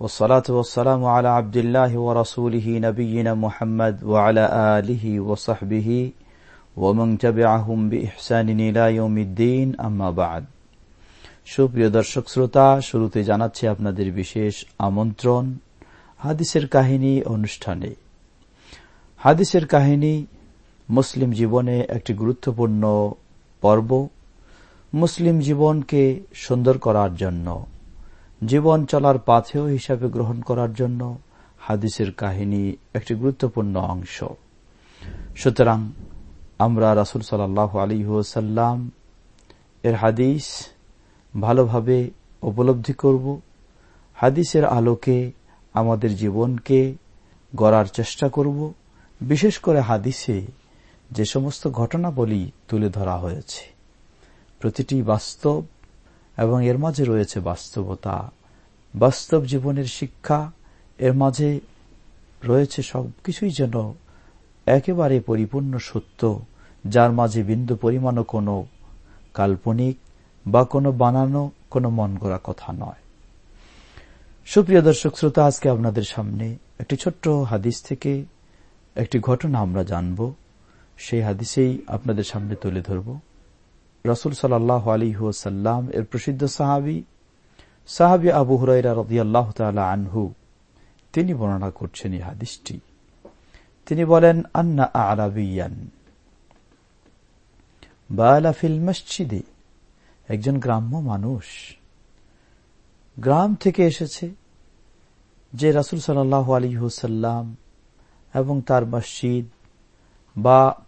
والصلاة والسلام على عبد الله ورسوله نبينا محمد وعلى آله وصحبه ومن تبعهم بإحسان إلى يوم الدين أما بعد সুপ্রিয় দর্শক শ্রোতা শুরুতে জানাচ্ছি আপনাদের বিশেষ আমন্ত্রণ হাদিসের কাহিনী অনুষ্ঠানে হাদিসের কাহিনী মুসলিম জীবনে একটি গুরুত্বপূর্ণ পর্ব মুসলিম জীবনকে সুন্দর করার জন্য জীবন চলার পাথেও হিসাবে গ্রহণ করার জন্য হাদিসের কাহিনী একটি গুরুত্বপূর্ণ অংশ। সুতরাং আমরা রাসুল সাল্লাহ আলী এর হাদিস ভালোভাবে উপলব্ধি করব। হাদিসের আলোকে আমাদের জীবনকে গড়ার চেষ্টা করব। বিশেষ করে হাদিসে যে সমস্ত ঘটনাবলী তুলে ধরা হয়েছে। প্রতিটি বাস্তব এবং এর মাঝে রয়েছে বাস্তবতা। বাস্তব জীবনের শিক্ষা, এর মাঝে রয়েছে সবকিছুই যেন একেবারে পরিপূর্ণ সত্য, যার মাঝে বিন্দু পরিমাণও কোনো কাল্পনিক বা কোনো বানানো, কোনো মন গড়া কথা নয়। সুপ্রিয় দর্শক শ্রোতা, আজকে আপনাদের সামনে একটি ছোট্ট হাদিস থেকে একটি ঘটনা আমরা জানব। সেই হাদিসেই আপনাদের সামনে তুলে ধরব। রসুল সাল্লাহ আলী সাল্লাম এর প্রসিদ্ধ সাহাবি সাহাবি আবু হুরাইরা রদি আল্লাহ আনহু, তিনি বর্ণনা করছেন এই হাদিসটি। তিনি বলেন, আন্না আরাবিয়ান বালাফিল মসজিদে, একজন গ্রাম্য মানুষ গ্রাম থেকে এসেছে, যে রাসুল সাল্লাহ আলী হুসাল্লাম এবং তার মসজিদ বা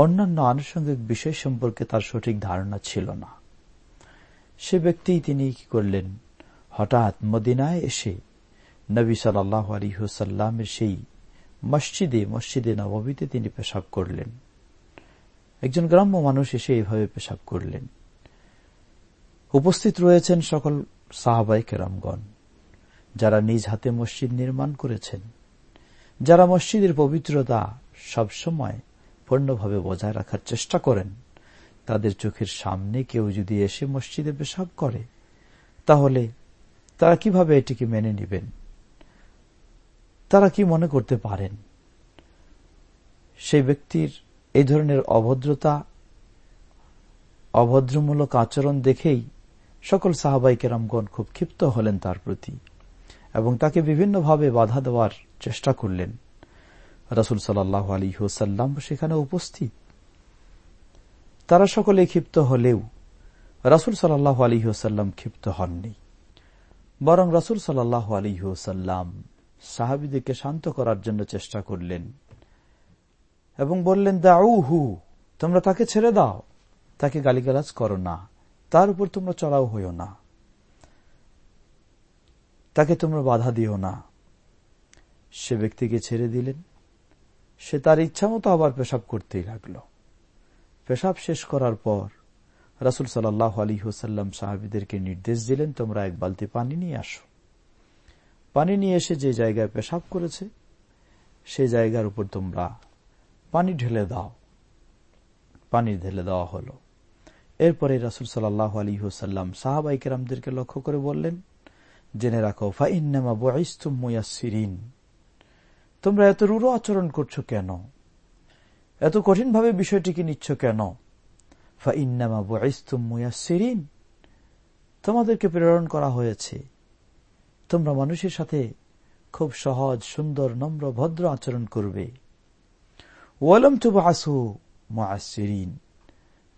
অন্যান্য আনুষঙ্গিক বিষয় সম্পর্কে তার সঠিক ধারণা ছিল না। সে ব্যক্তি তিনি কি করলেন? হঠাৎ মদিনায় এসে নবী সাল্লাহ আলী হুসাল্লামের সেই মসজিদে মসজিদে নবমীতে তিনি পেশাব করলেন। একজন গ্রাম্য মানুষ এসে এভাবে পেশাব করলেন। উপস্থিত রয়েছেন সকল সাহাবাই কেরামগণ, যারা নিজ হাতে মসজিদ নির্মাণ করেছেন, যারা মসজিদের পবিত্রতা সবসময় পূর্ণভাবে বজায় রাখার চেষ্টা করেন। তাদের চোখের সামনে কেউ যদি এসে মসজিদে পেশাব করে, তাহলে তারা কীভাবে এটিকে মেনে নেবেন? তারা কি মনে করতে পারেন? সেই ব্যক্তির এই ধরনের অভদ্রতা, অভদ্রমূলক আচরণ দেখেই সকল সাহাবাই কেরামগণ খুব ক্ষিপ্ত হলেন তার প্রতি এবং তাকে বিভিন্নভাবে বাধা দেওয়ার চেষ্টা করলেন। রাসুল সাল্লাহ আলী হোসাল্লাম সেখানে উপস্থিত। তারা সকলে ক্ষিপ্ত হলেও রাসুল সাল্লাহ আলী হোসাল্লাম ক্ষিপ্ত হননি। বরং রাসুল সাল্লাহ আলী হোসাল্লাম সাহাবিদেরকে শান্ত করার জন্য চেষ্টা করলেন এবং বললেন দাউ হু তোমরা তাকে ছেড়ে দাও। তাকে গালিগালাজ করো না। তার উপর তোমরা চড়াও হইও না। তাকে তোমরা বাধা দিও না। সে ব্যক্তিকে ছেড়ে দিলেন। সে তার ইচ্ছা মতো আবার পেশাব করতেই লাগল। পেশাব শেষ করার পর রাসুল সাল্লাহ আলী হুসাল্লাম সাহাবিদেরকে নির্দেশ দিলেন, তোমরা এক বালতি পানি নিয়ে আসো। পানি নিয়ে এসে যে জায়গায় পেশাব করেছে, সে জায়গার উপর তোমরা পানি ঢেলে দাও। পানি ঢেলে দেওয়া হলো। এরপরে রাসুল সাল্লাহ আলী হুসাল্লাম সাহাবাইকেরামদেরকে লক্ষ্য করে বললেন, জেনে রাখো, ফাইন্নামা বয়স্তুমিন তোমরা এত রূঢ় আচরণ করছ কেন? এত কঠিনভাবে বিষয়টিকে নিচ্ছ কেন? তোমাদেরকে প্রেরণ করা হয়েছে। তোমরা মানুষের সাথে খুব সহজ, সুন্দর, নম্র, ভদ্র আচরণ করবে। ওয়ালম তু বাসু মুআসিরিন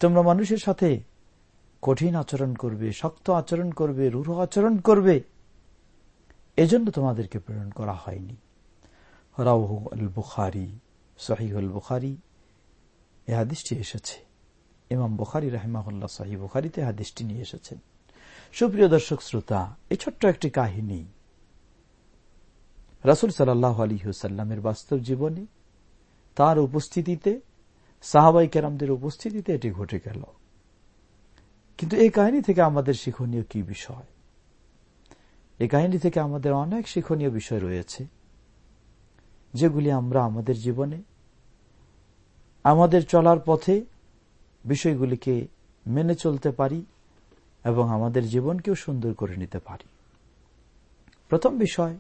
তোমরা মানুষের সাথে কঠিন আচরণ করবে, শক্ত আচরণ করবে, রূঢ় আচরণ করবে। এজন্য তোমাদেরকে প্রেরণ করা হয়নি। রাউহু আল বুখারি সহিহুল বুখারি এ হাদিসটি এসেছে। ইমাম বুখারি রাহিমাহুল্লাহ সাহি বুখারিতে হাদিসটি নিয়ে এসেছেন। সুপ্রিয় দর্শক, শ্রোতা এই ছোট্ট একটি কাহিনী। রাসুল সাল্লাহ আলী হুসাল্লামের বাস্তব জীবনে, তার উপস্থিতিতে সাহাবাই কেরামদের উপস্থিতিতে এটি ঘটে গেল। কিন্তু এই কাহিনী থেকে আমাদের শিক্ষণীয় কি বিষয়? এই কাহিনী থেকে আমাদের অনেক শিক্ষণীয় বিষয় রয়েছে। যেগুলি আমরা আমাদের জীবনে, আমাদের চলার পথে বিষয়গুলিকে মেনে চলতে পারি এবং আমাদের জীবনকেও সুন্দর করে নিতে পারি। প্রথম বিষয়,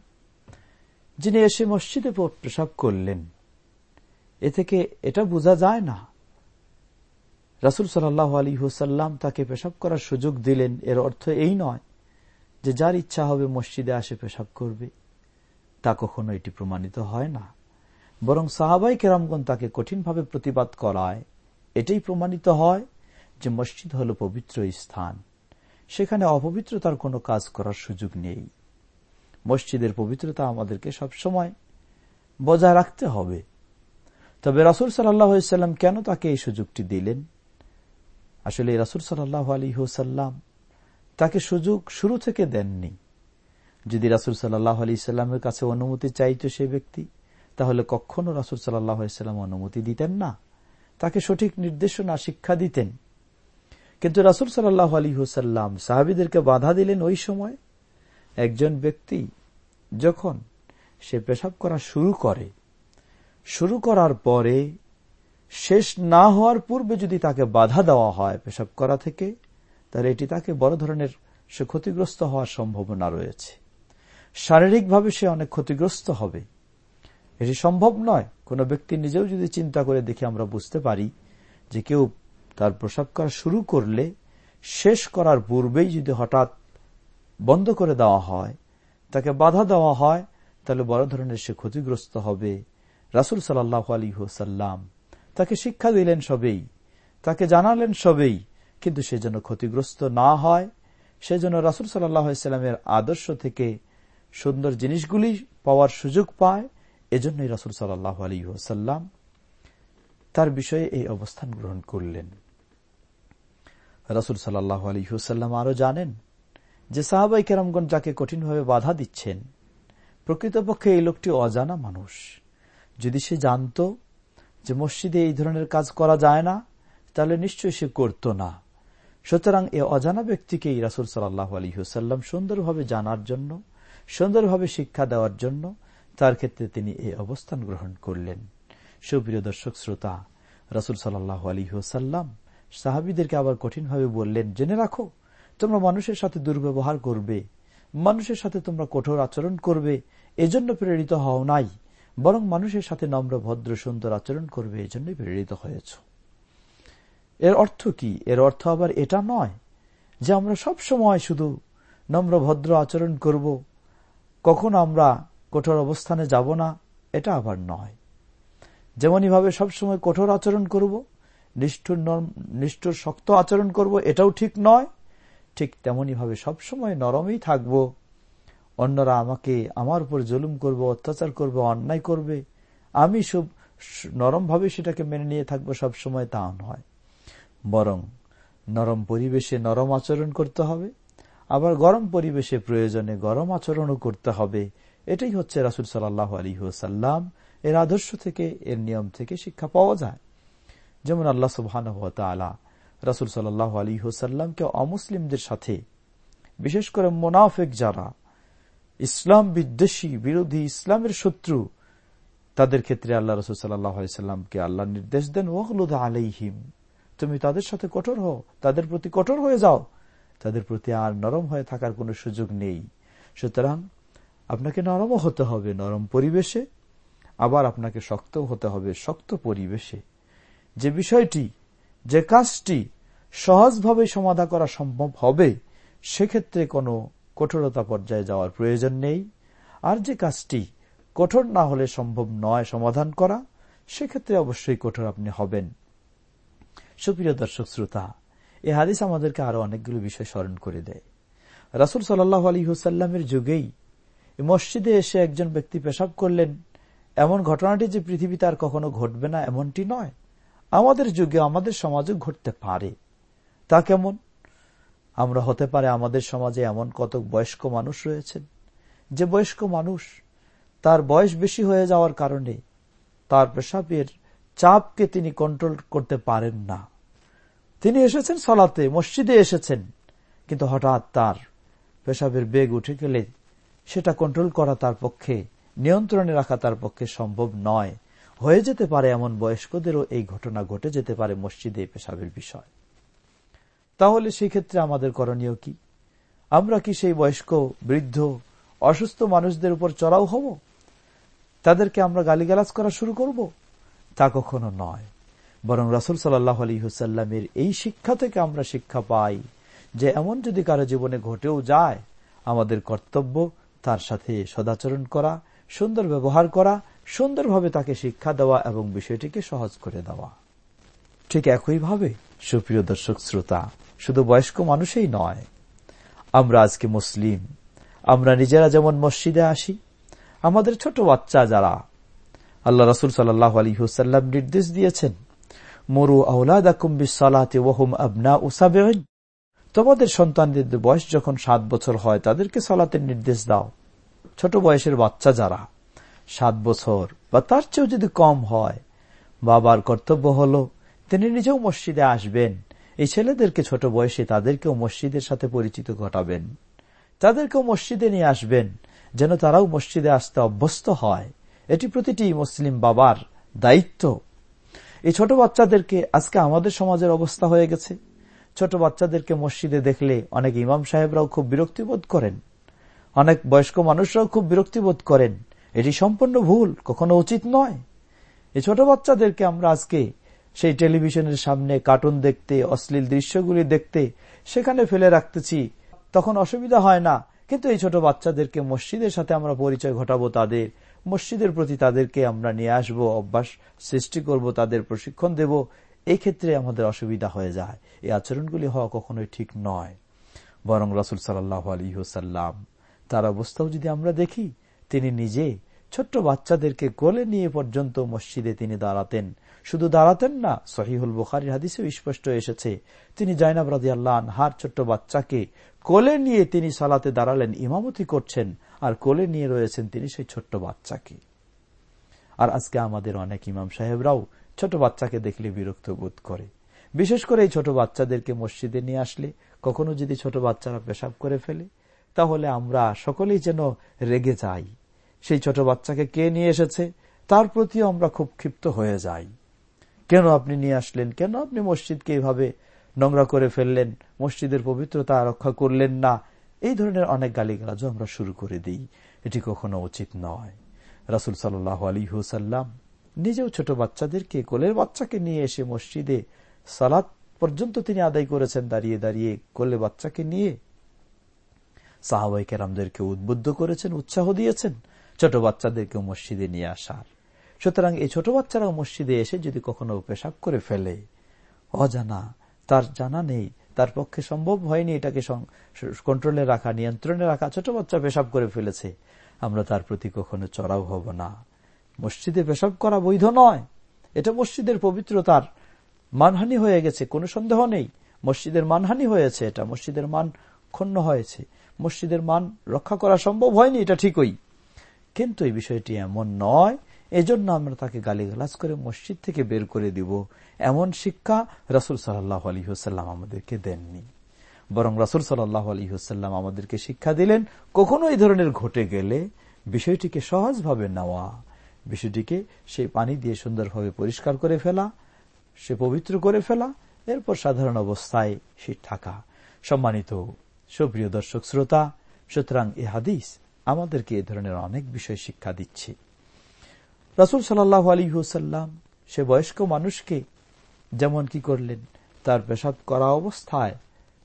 যিনি এসে মসজিদে প্রসাব করলেন, এ থেকে এটা বোঝা যায় না। রাসুল সাল্লাহ আলী হুসাল্লাম তাকে পেশাব করার সুযোগ দিলেন, এর অর্থ এই নয় যে যার ইচ্ছা হবে মসজিদে আসে পেশাব করবে। তা কখনো এটি প্রমাণিত হয় না। বরং সাহাবাই কেরামগণ তাকে কঠিনভাবে প্রতিবাদ করায়। এটাই প্রমাণিত হয় যে মসজিদ হল পবিত্র স্থান। সেখানে অপবিত্রতার কোনো কাজ করার সুযোগ নেই। মসজিদের পবিত্রতা আমাদেরকে সবসময় বজায় রাখতে হবে। তবে রাসুল সাল্লাম কেন তাকে এই সুযোগটি দিলেন? আসলে রাসুল সাল্লাহ আলী হুসাল্লাম তাকে সুযোগ শুরু থেকে দেননি। যদি রাসুল সাল্লাহ আলি সাল্লামের কাছে অনুমতি চাইত সে ব্যক্তি, তাহলে কখনো রাসুল সাল্লাম অনুমতি দিতেন না। তাকে সঠিক নির্দেশনা শিক্ষা দিতেন। কিন্তু রাসুল সাল্লাহ আলী হুসাল্লাম সাহাবিদেরকে বাধা দিলেন ওই সময়। একজন ব্যক্তি যখন সে পেশাব করা শুরু করে, শুরু করার পরে শেষ না হওয়ার পূর্বে যদি তাকে বাধা দেওয়া হয় পেশাব করা থেকে, তাহলে এটি তাকে বড় ধরনের সে ক্ষতিগ্রস্ত হওয়ার সম্ভাবনা রয়েছে। শারীরিকভাবে সে অনেক ক্ষতিগ্রস্ত হবে। এটি সম্ভব নয়। কোনো ব্যক্তি নিজেও যদি চিন্তা করে দেখে আমরা বুঝতে পারি যে কেউ তার প্রসাব করা শুরু করলে, শেষ করার পূর্বেই যদি হঠাৎ বন্ধ করে দেওয়া হয়, তাকে বাধা দেওয়া হয়, তাহলে বড় ধরনের সে ক্ষতিগ্রস্ত হবে। রাসুল সাল্লাহ আলী হোসাল্লাম তাকে শিক্ষা দিলেন সবেই, তাকে জানালেন সবেই, কিন্তু সে যেন ক্ষতিগ্রস্ত না হয় সেজন্য রাসুল সাল্লাহ ইসলামের আদর্শ থেকে সুন্দর জিনিসগুলি পাওয়ার সুযোগ পায়। এজন্যই রাসুল সাল্লাহ আলী হোসাল্লাম তার বিষয়ে এই অবস্থান গ্রহণ করলেন। রাসুল সাল্লাহ আলী হুসাল্লাম আরও জানেন যে সাহাবাই কেরামগঞ্জ যাকে কঠিনভাবে বাধা দিচ্ছেন, প্রকৃতপক্ষে এই লোকটি অজানা মানুষ। যদি সে জানত যে মসজিদে এই ধরনের কাজ করা যায় না, তাহলে নিশ্চয়ই সে করত না। সুতরাং এ অজানা ব্যক্তিকে রাসুল সাল্লাহ আলী হুসাল্লাম সুন্দরভাবে জানার জন্য সুন্দরভাবে শিক্ষা দেওয়ার জন্য তার ক্ষেত্রে তিনি এই অবস্থান গ্রহণ করলেন। সুপ্রিয় দর্শক, শ্রোতা, রাসুল সাল্লাহ আলী হুসাল্লাম সাহাবিদেরকে আবার কঠিনভাবে বললেন, জেনে রাখো, তোমরা মানুষের সাথে দুর্ব্যবহার করবে, মানুষের সাথে তোমরা কঠোর আচরণ করবে, এজন্য প্রেরিত হও নাই, বরং মানুষের সাথে নম্র, ভদ্র, সুন্দর আচরণ করবে, এজন্যই প্রেরিত হয়েছ। এর অর্থ কি? এর অর্থ আবার এটা নয় যে আমরা সব সময় শুধু নম্র, ভদ্র আচরণ করব কখন আমরা কঠোর অবস্থানে যাব না, এটা আবার নয়। যেমনইভাবে সবসময় কঠোর আচরণ করব, নিষ্ঠুর নরম, নিষ্ঠুর শক্ত আচরণ করব, এটাও ঠিক নয়। ঠিক তেমনইভাবে সবসময় নরমেই থাকব। অন্যরা আমাকে আমার উপর জুলুম করব, অত্যাচার করবে, অন্যায় করবে। আমি সব, নরমভাবে সেটাকে মেনে নিয়ে থাকব সবসময় তা নয়। বরং নরম পরিবেশে নরম আচরণ করতে হবে। আবার গরম পরিবেশে প্রয়োজনে গরম আচরণও করতে হবে। এটাই হচ্ছে রাসুল সাল্লাহ আলী এর আদর্শ থেকে, এর নিয়ম থেকে শিক্ষা পাওয়া যায়। যেমন আল্লাহ সুবহান রাসুল সাল্লাহ আলী অমুসলিমদের সাথে, বিশেষ করে মোনাফেক যারা, ইসলাম বিদ্বেষী, বিরোধী, ইসলামের শত্রু, তাদের ক্ষেত্রে আল্লাহ রসুল সাল্লাহামকে আল্লাহ নির্দেশ দেন ওহলুদ আলাইহিম। তুমি তাদের সাথে কঠোর হও, তাদের প্রতি কঠোর হয়ে যাও। তাদের প্রতি আর নরম হয়ে থাকার কোনো সুযোগ নেই। সুতরাং আপনাকে নরমও হতে হবে, নরম পরিবেশে। আবার আপনাকে শক্ত হতে হবে, শক্ত পরিবেশে। যে বিষয়টি, যে কাজটি সহজভাবে সমাধা করা সম্ভব হবে, সেক্ষেত্রে কোনো কঠোরতা পর্যায়ে যাওয়ার প্রয়োজন নেই। আর যে কাজটি কঠোর না হলে সম্ভব নয় সমাধান করা, সেক্ষেত্রে অবশ্যই কঠোর আপনি হবেন। সুপ্রিয় দর্শক, শ্রোতা এ হাদিস আমাদেরকে আরও অনেকগুলো বিষয় স্মরণ করে দেয়। রাসুল সাল্লাহ আলী হুসাল্লামের যুগেই মসজিদে এসে একজন ব্যক্তি পেশাব করলেন, এমন ঘটনাটি যে পৃথিবীতে আর কখনো ঘটবে না, এমনটি নয়। আমাদের যুগে আমাদের সমাজে ঘটতে পারে। তা কেমন? আমরা হতে পারে আমাদের সমাজে এমন কত বয়স্ক মানুষ রয়েছেন। যে বয়স্ক মানুষ তার বয়স বেশি হয়ে যাওয়ার কারণে তার পেশাবের চাপকে তিনি কন্ট্রোল করতে পারেন না। তিনি এসেছেন সলাতে, মসজিদে এসেছেন। কিন্তু হঠাৎ তার পেশাবের বেগ উঠে গেলে সেটা কন্ট্রোল করা তার পক্ষে, নিয়ন্ত্রণে রাখা তার পক্ষে সম্ভব নয়। হয়ে যেতে পারে এমন বয়স্কদেরও এই ঘটনা ঘটে যেতে পারে মসজিদে পেশাবের বিষয়। তাহলে সেই ক্ষেত্রে আমাদের করণীয় কি? আমরা কি সেই বয়স্ক, বৃদ্ধ, অসুস্থ মানুষদের উপর চড়াও হব? তাদেরকে আমরা গালিগালাজ করা শুরু করব? তা কখনো নয়। বরং রাসুল সাল্লাহ আলী হুসাল্লামের এই শিক্ষা থেকে আমরা শিক্ষা পাই যে এমন যদি কারও জীবনে ঘটেও যায়, আমাদের কর্তব্য তার সাথে সদাচরণ করা, সুন্দর ব্যবহার করা, সুন্দরভাবে তাকে শিক্ষা দেওয়া এবং বিষয়টিকে সহজ করে দেওয়া। ঠিক একইভাবে, সুপ্রিয় দর্শক শ্রোতা, শুধু বয়স্ক মানুষই নয়, আমরা আজকে মুসলিম, আমরা নিজেরা যেমন মসজিদে আসি, আমাদের ছোট বাচ্চা যারা, আল্লাহ রসুল সাল্লাহ আলী হুসাল্লাম নির্দেশ দিয়েছেন মরু আউলাদ সালাতে ওহম আবনা উসাবেন তোমাদের সন্তানদের বয়স যখন সাত বছর হয়, তাদেরকে সলাতের নির্দেশ দাও। ছোট বয়সের বাচ্চা যারা, সাত বছর বা তার চেয়েও যদি কম হয়, বাবার কর্তব্য হল তিনি নিজেও মসজিদে আসবেন। এই ছেলেদেরকে ছোট বয়সে তাদেরকেও মসজিদের সাথে পরিচিত ঘটাবেন। তাদেরকেও মসজিদে নিয়ে আসবেন, যেন তারাও মসজিদে আসতে অভ্যস্ত হয়। এটি প্রতিটি মুসলিম বাবার দায়িত্ব। এই ছোট বাচ্চাদেরকে আজকে আমাদের সমাজের অবস্থা হয়ে গেছে। ছোট বাচ্চাদেরকে মসজিদে দেখলে অনেক ইমাম সাহেবরাও খুব বিরক্তিবোধ করেন। অনেক বয়স্ক মানুষরাও খুব বিরক্তিবোধ করেন। এটি সম্পূর্ণ ভুল, কখনো উচিত নয়। এই ছোট বাচ্চাদেরকে আমরা আজকে সেই টেলিভিশনের সামনে কার্টুন দেখতে, অশ্লীল দৃশ্যগুলি দেখতে সেখানে ফেলে রাখতেছি। তখন অসুবিধা হয় না, কিন্তু এই ছোট বাচ্চাদেরকে মসজিদের সাথে আমরা পরিচয় ঘটাবো তাদের। মসজিদের প্রতি তাদেরকে আমরা নিয়ে আসব, অভ্যাস সৃষ্টি করব, তাদের প্রশিক্ষণ দেব, এক্ষেত্রে ক্ষেত্রে আমাদের অসুবিধা হয়ে যায়। এই আচরণগুলি হওয়া কখনোই ঠিক নয়। বরং রাসুল সাল্লাহ আলী হুসাল্লাম তার অবস্থাও যদি আমরা দেখি, তিনি নিজে ছোট্ট বাচ্চাদেরকে কোলে নিয়ে পর্যন্ত মসজিদে তিনি দাঁড়াতেন। শুধু দাঁড়াতেন না, সহিহুল বুখারির হাদিসেও স্পষ্ট এসেছে, তিনি জাইনাব রাজি আল্লাহ হার ছোট্ট বাচ্চাকে কোলে নিয়ে তিনি সালাতে দাঁড়ালেন, ইমামতি করছেন, আর কোলে নিয়ে রয়েছেন তিনি সেই ছোট্ট বাচ্চাকে। আর আজকে আমাদের অনেক ইমাম সাহেবরাও ছোট বাচ্চাকে দেখলে বিরক্ত বোধ করে। বিশেষ করে এই ছোট বাচ্চাদেরকে মসজিদে নিয়ে আসলে, কখনো যদি ছোট বাচ্চারা পেশাব করে ফেলে, তাহলে আমরা সকলেই যেন রেগে যাই। সেই ছোট বাচ্চাকে কে নিয়ে এসেছে? তার প্রতিও আমরা খুব ক্ষিপ্ত হয়ে যাই। কেন আপনি নিয়ে আসলেন? কেন আপনি মসজিদকে এইভাবে নোংরা করে ফেললেন? মসজিদের পবিত্রতা রক্ষা করলেন না? এই ধরনের অনেক গালিগালাজও আমরা শুরু করে দিই। এটি কখনো উচিত নয়। রাসুল সাল্লাহ আলী হুসাল্লাম নিজেও ছোট বাচ্চাদেরকে, কোলের বাচ্চাকে নিয়ে এসে মসজিদে সালাদ পর্যন্ত তিনি আদায় করেছেন। দাঁড়িয়ে দাঁড়িয়ে কোলে বাচ্চাকে নিয়ে সাহাবাই কেরামদেরকে উদ্বুদ্ধ করেছেন, উৎসাহ দিয়েছেন। ছোট বাচ্চাদেরকে মসজিদে নিয়ে আসার। সুতরাং এই ছোট বাচ্চারাও মসজিদে এসে যদি কখনো পেশাব করে ফেলে, অজানা, তার জানা নেই, তার পক্ষে সম্ভব হয়নি এটাকে কন্ট্রোলে রাখা, নিয়ন্ত্রণে রাখা, ছোট বাচ্চা পেশাব করে ফেলেছে, আমরা তার প্রতি কখনো চড়াও হব না। মসজিদে পেশাব করা বৈধ নয়। এটা মসজিদের পবিত্রতার মানহানি হয়ে গেছে, কোনো সন্দেহ নেই। মসজিদের মানহানি হয়েছে, এটা মসজিদের মান ক্ষুণ্ণ হয়েছে। মসজিদের মান রক্ষা করা সম্ভব হয়নি, এটা ঠিকই। কিন্তু এই বিষয়টি এমন নয়। এজন্য আমরা তাকে গালিগালাজ করে মসজিদ থেকে বের করে দিব। এমন শিক্ষা রসুল সাল্লাহ আলী হুসাল্লাম আমাদেরকে দেননি। বরং রসুল সাল্লাহ আলী হুসাল্লাম আমাদেরকে শিক্ষা দিলেন, কখনো এই ধরনের ঘটে গেলে বিষয়টিকে সহজভাবে নেওয়া, বিষয়টিকে সেই পানি দিয়ে সুন্দরভাবে পরিষ্কার করে ফেলা, সে পবিত্র করে ফেলা, এরপর সাধারণ অবস্থায় সে থাকা সম্মানিত সুপ্রিয় দর্শক, শ্রোতা, সুতরাং এ হাদিস আমাদেরকে এ ধরনের অনেক বিষয় শিক্ষা দিচ্ছে। রসুল সাল্লাহ আলী হুসাল্লাম সে বয়স্ক মানুষকে যেমন কি করলেন, তার পেশাব করা অবস্থায়,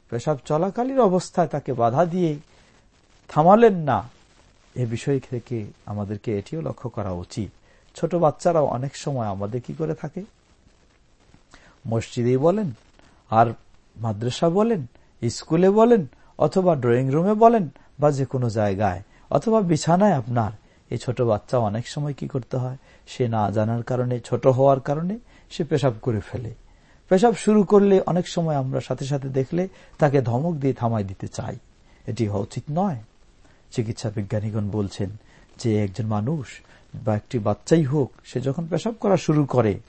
পেশাব চলাকালীন অবস্থায় তাকে বাধা দিয়ে থামালেন না। এ বিষয় থেকে আমাদেরকে এটিও লক্ষ্য করা উচিত। ছোট বাচ্চারাও অনেক সময় আমাদের কি করে থাকে? মসজিদেই বলেন, আর মাদ্রাসা বলেন, স্কুলে বলেন, অথবা ড্রয়িং রুমে বলেন, বা যে কোনো জায়গায়। অথবা বিছানায় আপনার। এই ছোট বাচ্চা অনেক সময় কি করতে হয়? সে না জানার কারণে, ছোট হওয়ার কারণে সে পেশাব করে ফেলে। পেশাব শুরু করলে অনেক সময় আমরা সাথে সাথে দেখলে তাকে ধমক দিয়ে থামাই দিতে চাই। এটি হওয়া উচিত নয়। চিকিৎসা বিজ্ঞানীগণ বলছেন যে একজন মানুষ বা একটি বাচ্চাই হোক, সে যখন পেশাব করা শুরু করে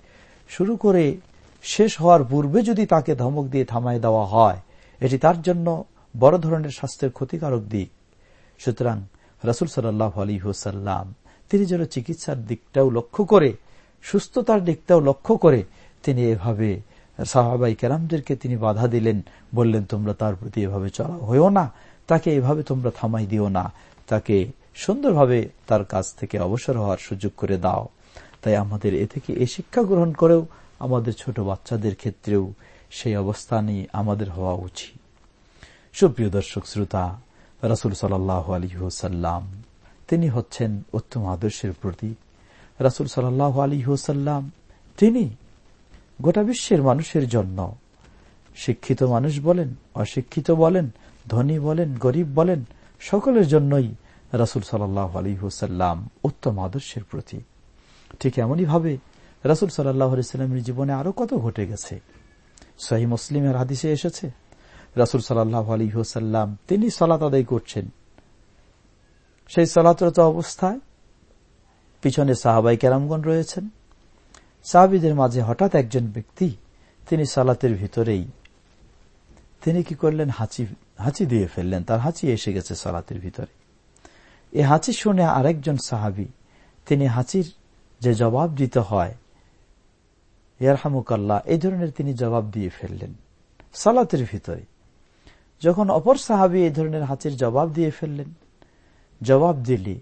শুরু করে শেষ হওয়ার পূর্বে যদি তাকে ধমক দিয়ে থামায় দেওয়া হয়, এটি তার জন্য বড় ধরনের স্বাস্থ্যের ক্ষতিকারক দিক। সুতরাং রাসুল সাল্লাহ আলী হুসাল্লাম তিনি যেন চিকিৎসার দিকটাও লক্ষ্য করে, সুস্থতার দিকটাও লক্ষ্য করে, তিনি এভাবে সাহাবাই কেরামদেরকে তিনি বাধা দিলেন, বললেন, তোমরা তার প্রতি এভাবে চলা হয়েও না। তাকে এভাবে তোমরা থামাই দিও না। তাকে সুন্দরভাবে তার কাছ থেকে অবসর হওয়ার সুযোগ করে দাও। তাই আমাদের এ থেকে এ শিক্ষা গ্রহণ করেও আমাদের ছোট বাচ্চাদের ক্ষেত্রেও সেই অবস্থানই আমাদের হওয়া উচিত। সুপ্রিয় দর্শক, শ্রোতা রাসুল সাল্লাহ আলী হুসাল্লাম তিনি হচ্ছেন উত্তম আদর্শের প্রতি। রাসুল সাল্লাহ আলী হুসাল্লাম তিনি গোটা বিশ্বের মানুষের জন্য শিক্ষিত মানুষ বলেন, অশিক্ষিত বলেন, ধনী বলেন, গরিব বলেন, সকলের জন্যই রাসুল সাল্লাহ আলী হুসাল্লাম উত্তম আদর্শের প্রতি। ঠিক এমনই ভাবে রাসুল সাল্লাহ আলিয়াল্লামের জীবনে আরও কত ঘটে গেছে? সহি মুসলিমের হাদিসে এসেছে। রাসুল সাল্লাহ আলী হুসাল্লাম তিনি সালাত আদায় করছেন। সেই সালাতরত অবস্থায় পিছনে সাহাবাই কেরামগণ রয়েছেন। সাহাবিদের মাঝে হঠাৎ একজন ব্যক্তি তিনি সালাতের ভিতরেই। তিনি কি করলেন? হাঁচি হাঁচি দিয়ে ফেললেন। তার হাঁচি এসে গেছে সালাতের ভিতরে। এ হাঁচি শুনে আরেকজন সাহাবি, তিনি হাঁচির যে জবাব দিতে হয়, ইয়ারহামুকাল্লাহ, এই ধরনের তিনি জবাব দিয়ে ফেললেন সালাতের ভিতরে। যখন অপর সাহাবি এই ধরনের হাঁচির জবাব দিয়ে ফেললেন, জবাব দিলি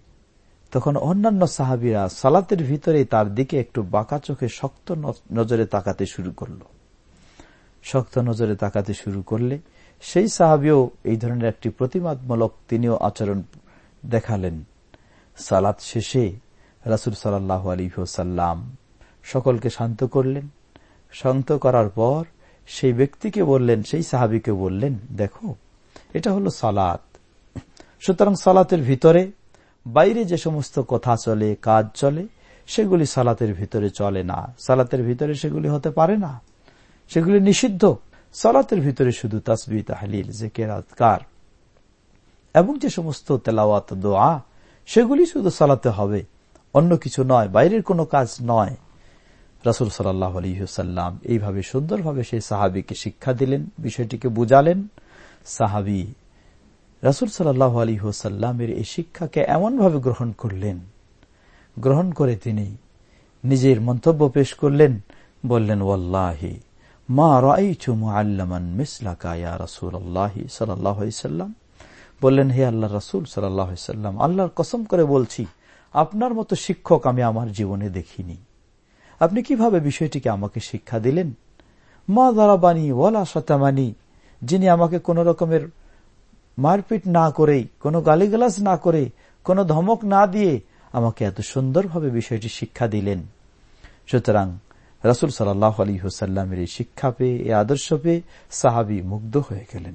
তখন অন্যান্য সাহাবিরা সালাতের ভিতরে তার দিকে একটু বাঁকা চোখে শক্ত নজরে তাকাতে শুরু করল। শক্ত নজরে তাকাতে শুরু করলে সেই সাহাবিও এই ধরনের একটি প্রতিবাদমূলক তিনিও আচরণ দেখালেন। সালাত শেষে রাসুল সাল্লাহ আলী সাল্লাম সকলকে শান্ত করলেন। শান্ত করার পর সেই ব্যক্তিকে বললেন, সেই সাহাবিকে বললেন, দেখো, এটা হলো সালাত। সুতরাং সালাতের ভিতরে বাইরে যে সমস্ত কথা চলে, কাজ চলে, সেগুলি সালাতের ভিতরে চলে না। সালাতের ভিতরে সেগুলি হতে পারে না। সেগুলি নিষিদ্ধ। সালাতের ভিতরে শুধু তাসবি তাহলিল, জেকের, আজকার এবং যে সমস্ত তেলাওয়াত, দোয়া, সেগুলি শুধু সালাতে হবে। অন্য কিছু নয়, বাইরের কোনো কাজ নয়। রাসুল সাল্লাহ আলহিহসাল্লাম এইভাবে সুন্দরভাবে সেই সাহাবিকে শিক্ষা দিলেন, বিষয়টিকে বুঝালেন। সাহাবি রাসুল সাল্লাহ আলী এই শিক্ষাকে এমনভাবে গ্রহণ করলেন। গ্রহণ করে তিনি নিজের মন্তব্য পেশ করলেন, বললেন, ওয়াল্লাহি মা রাইচু মুআল্লামান মিসলাকা ইয়া রাসূলুল্লাহি সাল্লাল্লাহু আলাইহি সাল্লাম বললেন, হে আল্লাহ রাসূল আলাইহি সাল্লাম আল্লাহর কসম করে বলছি, আপনার মতো শিক্ষক আমি আমার জীবনে দেখিনি। আপনি কীভাবে বিষয়টিকে আমাকে শিক্ষা দিলেন? মা দারাবানি ওয়ালা শতামানি যিনি আমাকে কোন রকমের মারপিট না করেই, কোনো গালিগালাজ না করে, কোনো ধমক না দিয়ে আমাকে এত সুন্দরভাবে বিষয়টি শিক্ষা দিলেন। সুতরাং রাসুল সাল্লাহ আলী হুসাল্লামের এই শিক্ষা পেয়ে, এই আদর্শ পেয়ে সাহাবি মুগ্ধ হয়ে গেলেন।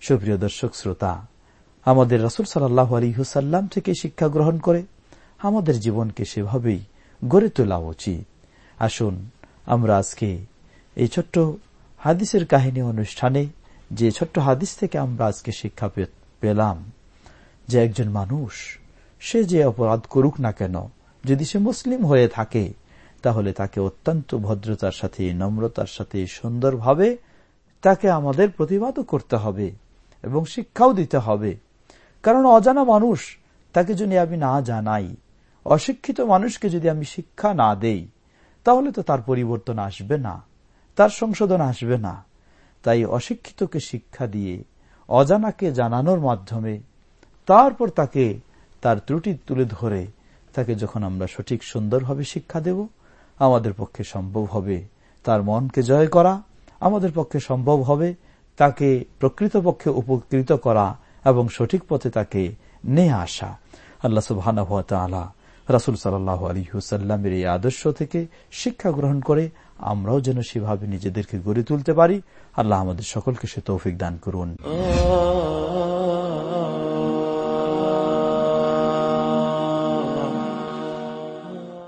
সুপ্রিয় দর্শক, শ্রোতা, আমাদের রাসুল সাল্লাহ আলী হুসাল্লাম থেকে শিক্ষা গ্রহণ করে আমাদের জীবনকে সেভাবেই গড়ে তোলা উচিত। আসুন, আমরা আজকে এই ছোট্ট হাদিসের কাহিনী অনুষ্ঠানে, যে ছোট্ট হাদিস থেকে আমরা আজকে শিক্ষা পেলাম, যে একজন মানুষ, সে যে অপরাধ করুক না কেন, যদি সে মুসলিম হয়ে থাকে, তাহলে তাকে অত্যন্ত ভদ্রতার সাথে, নম্রতার সাথে, সুন্দরভাবে তাকে আমাদের প্রতিবাদও করতে হবে এবং শিক্ষাও দিতে হবে। কারণ অজানা মানুষ তাকে যদি আমি না জানাই, অশিক্ষিত মানুষকে যদি আমি শিক্ষা না দেই তাহলে তো তার পরিবর্তন আসবে না, তার সংশোধন আসবে না। তাই অশিক্ষিতকে শিক্ষা দিয়ে, অজানাকে জানানোর মাধ্যমে, তারপর তাকে, তার ত্রুটি তুলে ধরে, তাকে যখন আমরা সঠিক সুন্দরভাবে শিক্ষা দেব, আমাদের পক্ষে সম্ভব হবে তার মনকে জয় করা, আমাদের পক্ষে সম্ভব হবে তাকে প্রকৃতপক্ষে উপকৃত করা এবং সঠিক পথে তাকে নিয়ে আসা। আল্লাহ সুবাহ রাসুল সাল্লাহ আলী হুসাল্লামের এই আদর্শ থেকে শিক্ষা গ্রহণ করে আমরাও যেন সেভাবে নিজেদেরকে গড়ে তুলতে পারি। আল্লাহ আমাদের সকলকে সে তৌফিক দান করুন।